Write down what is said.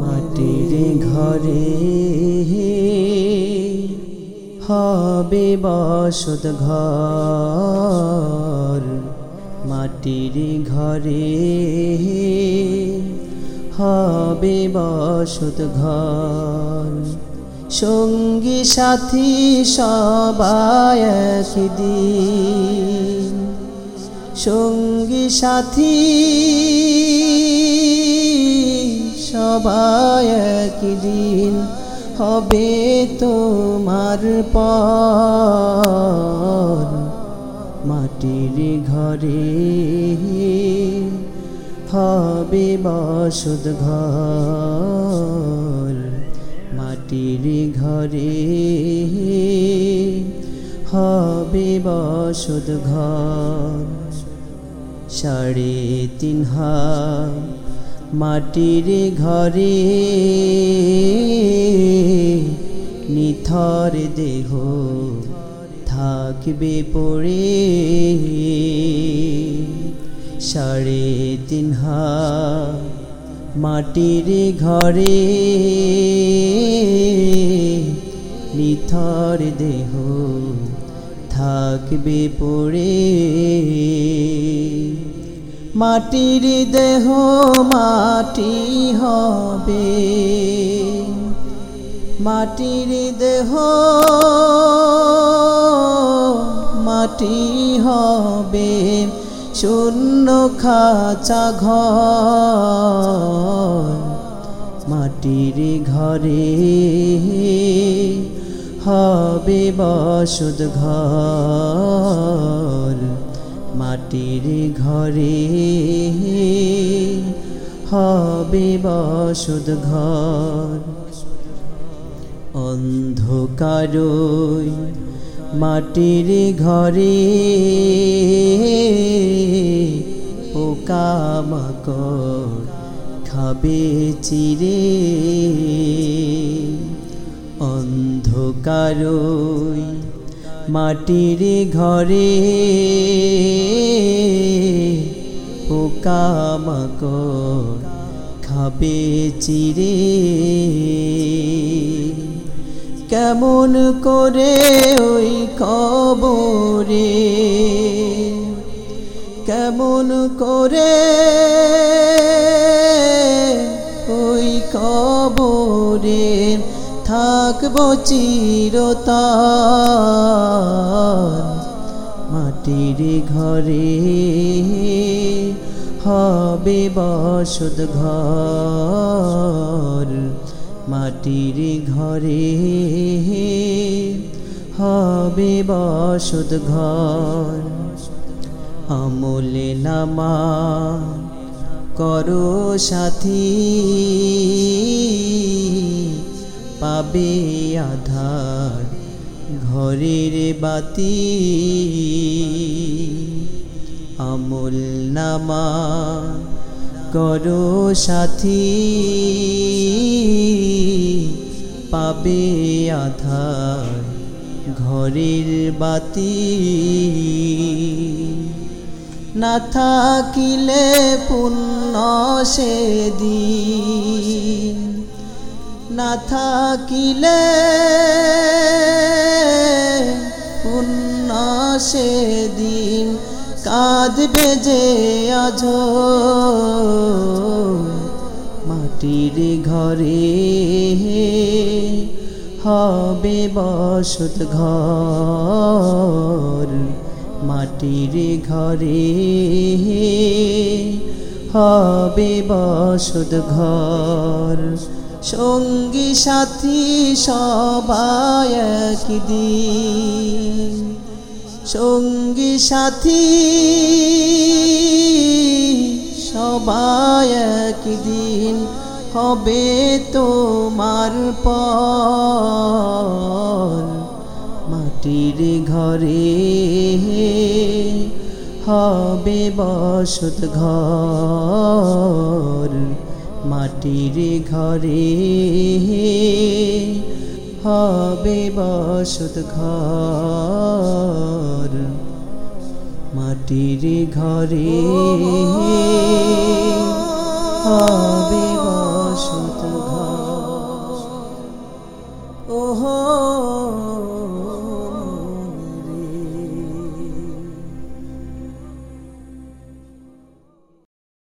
মাটির ঘরে হবে বসত ঘর। মাটির ঘরে হবে বসত ঘর। সঙ্গী সাথী সবাই একদিন। সঙ্গী সাথী সবাই একদিন হবে তোমার পর। মাটির ঘরে হবে বসত ঘর। মাটির ঘরে হবে বসত ঘর। সাড়ে তিন হাত মাটির ঘরে নিথর দেহ থাকবে পড়ে। সাড়ে তিন মাটির ঘরে নিথর দেহ থাকবে পড়ে। মাটির দেহ মাটি হবে। মাটির দেহ মাটি হবে। শূন্য খাঁচা ঘর মাটির ঘরে হবে বসত ঘর। মাটির ঘরে হবে বসত ঘর। অন্ধকারই মাটির ঘরে পোকামাকড় খাবে চিরে। অন্ধকারই মাটির ঘরে পোকামাকড় খাবে চিরে। কেমন করে ওই কবরে? কেমন করে ওই কবরে থাকব চিরতর? মাটির ঘরে হবে বসত ঘর। মাটির ঘরে হবে বসত ঘর। আমলে নামা করো সাথী, পাবে আধার। ঘরের বাতি আমল নামা করো সাথী পাবে আধার ঘরের বাতি। না থাকিলে পুণ্য সেদিন না থাকিলে পুণ্য সেদিন কাঁদবে যে আজ। মাটির ঘরে হবে বসত ঘর। মাটির ঘরে হবে বসত ঘর। সঙ্গী সাথী সবাই একদিন সঙ্গী সাথী সবাই একদিন হবে তোমার পর। মাটির ঘরে হবে বসত ঘর। মাটির ঘরে হবে বসত ঘর। মাটির ঘরে হবে বসত ঘর। ওহো